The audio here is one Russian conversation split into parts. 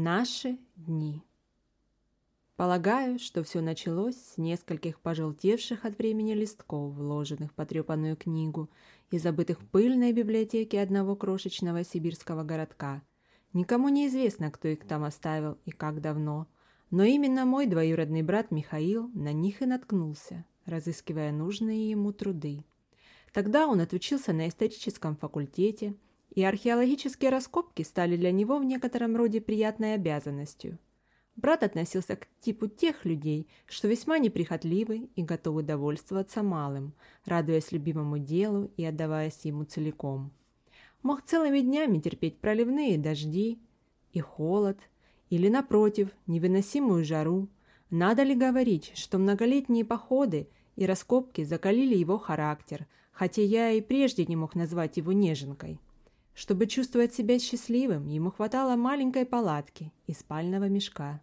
Наши дни. Полагаю, что все началось с нескольких пожелтевших от времени листков, вложенных в потрепанную книгу и забытых в пыльной библиотеке одного крошечного сибирского городка. Никому не известно, кто их там оставил и как давно, но именно мой двоюродный брат Михаил на них и наткнулся, разыскивая нужные ему труды. Тогда он отучился на историческом факультете, и археологические раскопки стали для него в некотором роде приятной обязанностью – Брат относился к типу тех людей, что весьма неприхотливы и готовы довольствоваться малым, радуясь любимому делу и отдаваясь ему целиком. Мог целыми днями терпеть проливные дожди и холод, или, напротив, невыносимую жару. Надо ли говорить, что многолетние походы и раскопки закалили его характер, хотя я и прежде не мог назвать его неженкой. Чтобы чувствовать себя счастливым, ему хватало маленькой палатки и спального мешка.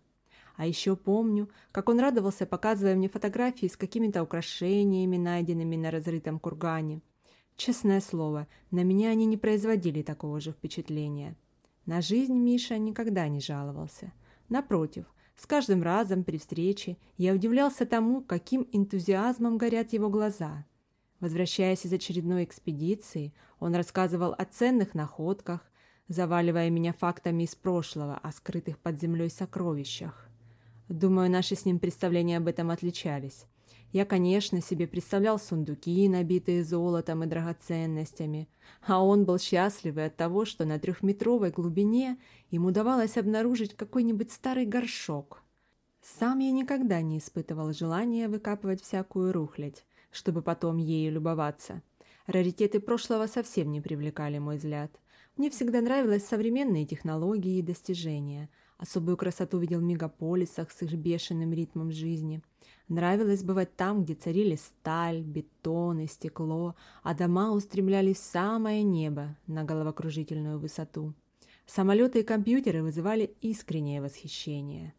А еще помню, как он радовался, показывая мне фотографии с какими-то украшениями, найденными на разрытом кургане. Честное слово, на меня они не производили такого же впечатления. На жизнь Миша никогда не жаловался. Напротив, с каждым разом при встрече я удивлялся тому, каким энтузиазмом горят его глаза. Возвращаясь из очередной экспедиции, он рассказывал о ценных находках, заваливая меня фактами из прошлого о скрытых под землей сокровищах. Думаю, наши с ним представления об этом отличались. Я, конечно, себе представлял сундуки, набитые золотом и драгоценностями, а он был счастливый от того, что на трехметровой глубине ему удавалось обнаружить какой-нибудь старый горшок. Сам я никогда не испытывал желания выкапывать всякую рухлядь, чтобы потом ею любоваться. Раритеты прошлого совсем не привлекали мой взгляд. Мне всегда нравились современные технологии и достижения – Особую красоту видел в мегаполисах с их бешеным ритмом жизни. Нравилось бывать там, где царили сталь, бетон и стекло, а дома устремлялись в самое небо на головокружительную высоту. Самолеты и компьютеры вызывали искреннее восхищение.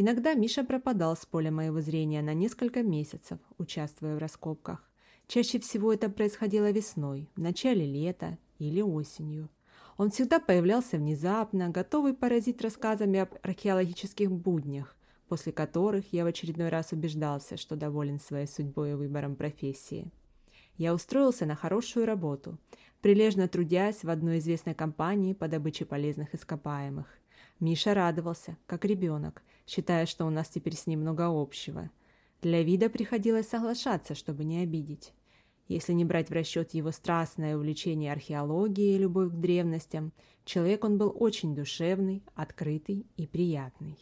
Иногда Миша пропадал с поля моего зрения на несколько месяцев, участвуя в раскопках. Чаще всего это происходило весной, в начале лета или осенью. Он всегда появлялся внезапно, готовый поразить рассказами об археологических буднях, после которых я в очередной раз убеждался, что доволен своей судьбой и выбором профессии. Я устроился на хорошую работу, прилежно трудясь в одной известной компании по добыче полезных ископаемых. Миша радовался, как ребенок, считая, что у нас теперь с ним много общего. Для вида приходилось соглашаться, чтобы не обидеть. Если не брать в расчет его страстное увлечение археологией и любовь к древностям, человек он был очень душевный, открытый и приятный.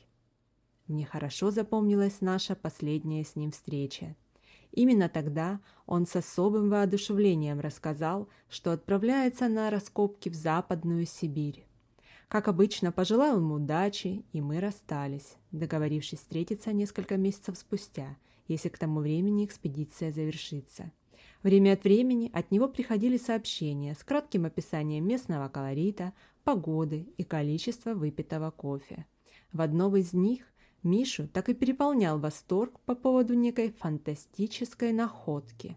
Мне хорошо запомнилась наша последняя с ним встреча. Именно тогда он с особым воодушевлением рассказал, что отправляется на раскопки в Западную Сибирь. Как обычно, пожелал ему удачи, и мы расстались, договорившись встретиться несколько месяцев спустя, если к тому времени экспедиция завершится. Время от времени от него приходили сообщения с кратким описанием местного колорита, погоды и количества выпитого кофе. В одном из них Мишу так и переполнял восторг по поводу некой фантастической находки.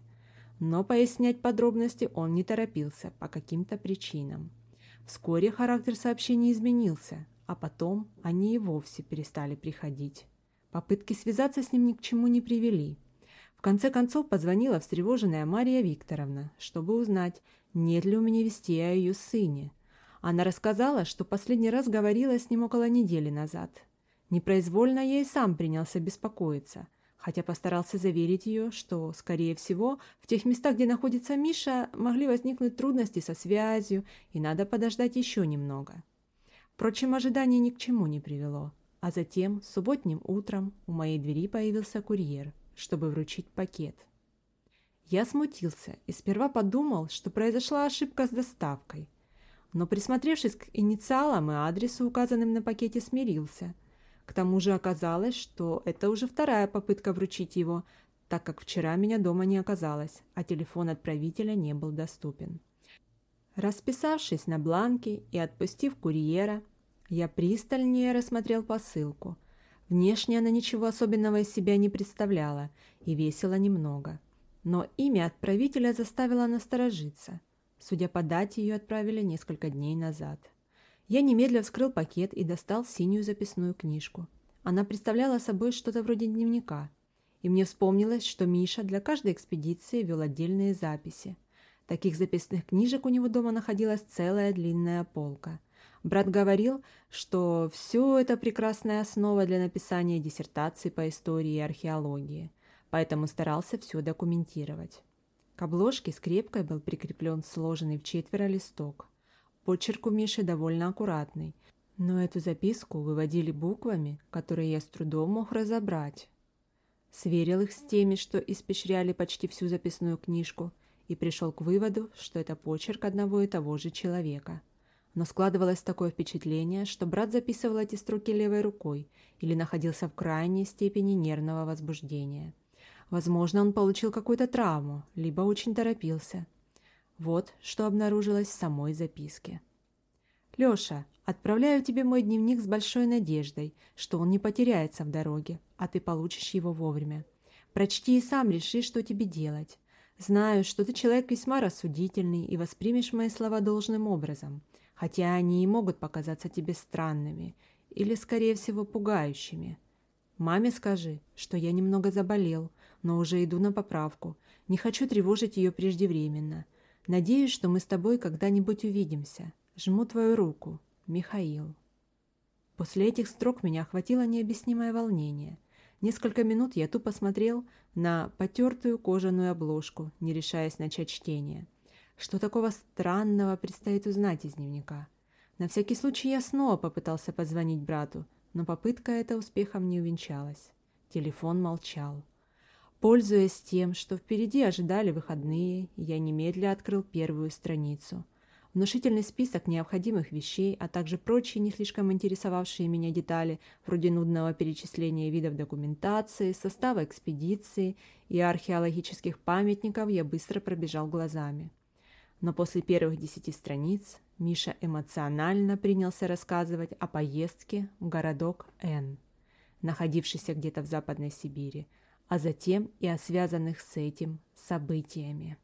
Но пояснять подробности он не торопился по каким-то причинам. Вскоре характер сообщений изменился, а потом они и вовсе перестали приходить. Попытки связаться с ним ни к чему не привели – в конце концов позвонила встревоженная Мария Викторовна, чтобы узнать, нет ли у меня вести о ее сыне. Она рассказала, что последний раз говорила с ним около недели назад. Непроизвольно я и сам принялся беспокоиться, хотя постарался заверить ее, что, скорее всего, в тех местах, где находится Миша, могли возникнуть трудности со связью, и надо подождать еще немного. Впрочем, ожидание ни к чему не привело. А затем, субботним утром, у моей двери появился курьер – чтобы вручить пакет. Я смутился и сперва подумал, что произошла ошибка с доставкой, но присмотревшись к инициалам и адресу, указанным на пакете, смирился. К тому же оказалось, что это уже вторая попытка вручить его, так как вчера меня дома не оказалось, а телефон отправителя не был доступен. Расписавшись на бланке и отпустив курьера, я пристальнее рассмотрел посылку – Внешне она ничего особенного из себя не представляла и весила немного. Но имя отправителя заставило насторожиться. Судя по дате, ее отправили несколько дней назад. Я немедля вскрыл пакет и достал синюю записную книжку. Она представляла собой что-то вроде дневника. И мне вспомнилось, что Миша для каждой экспедиции вел отдельные записи. Таких записных книжек у него дома находилась целая длинная полка. Брат говорил, что все это прекрасная основа для написания диссертаций по истории и археологии, поэтому старался все документировать. К обложке скрепкой был прикреплен сложенный в четверо листок. Почерк у Миши довольно аккуратный, но эту записку выводили буквами, которые я с трудом мог разобрать. Сверил их с теми, что испещряли почти всю записную книжку, и пришел к выводу, что это почерк одного и того же человека. Но складывалось такое впечатление, что брат записывал эти строки левой рукой или находился в крайней степени нервного возбуждения. Возможно, он получил какую-то травму, либо очень торопился. Вот что обнаружилось в самой записке. «Леша, отправляю тебе мой дневник с большой надеждой, что он не потеряется в дороге, а ты получишь его вовремя. Прочти и сам реши, что тебе делать. Знаю, что ты человек весьма рассудительный и воспримешь мои слова должным образом, хотя они и могут показаться тебе странными или, скорее всего, пугающими. Маме скажи, что я немного заболел, но уже иду на поправку. Не хочу тревожить ее преждевременно. Надеюсь, что мы с тобой когда-нибудь увидимся. Жму твою руку. Михаил. После этих строк меня охватило необъяснимое волнение. Несколько минут я тупо смотрел на потертую кожаную обложку, не решаясь начать чтение. Что такого странного предстоит узнать из дневника? На всякий случай я снова попытался позвонить брату, но попытка эта успехом не увенчалась. Телефон молчал. Пользуясь тем, что впереди ожидали выходные, я немедля открыл первую страницу. Внушительный список необходимых вещей, а также прочие не слишком интересовавшие меня детали, вроде нудного перечисления видов документации, состава экспедиции и археологических памятников я быстро пробежал глазами. Но после первых десяти страниц Миша эмоционально принялся рассказывать о поездке в городок Н, находившийся где-то в Западной Сибири, а затем и о связанных с этим событиями.